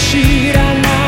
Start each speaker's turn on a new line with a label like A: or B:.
A: 知らない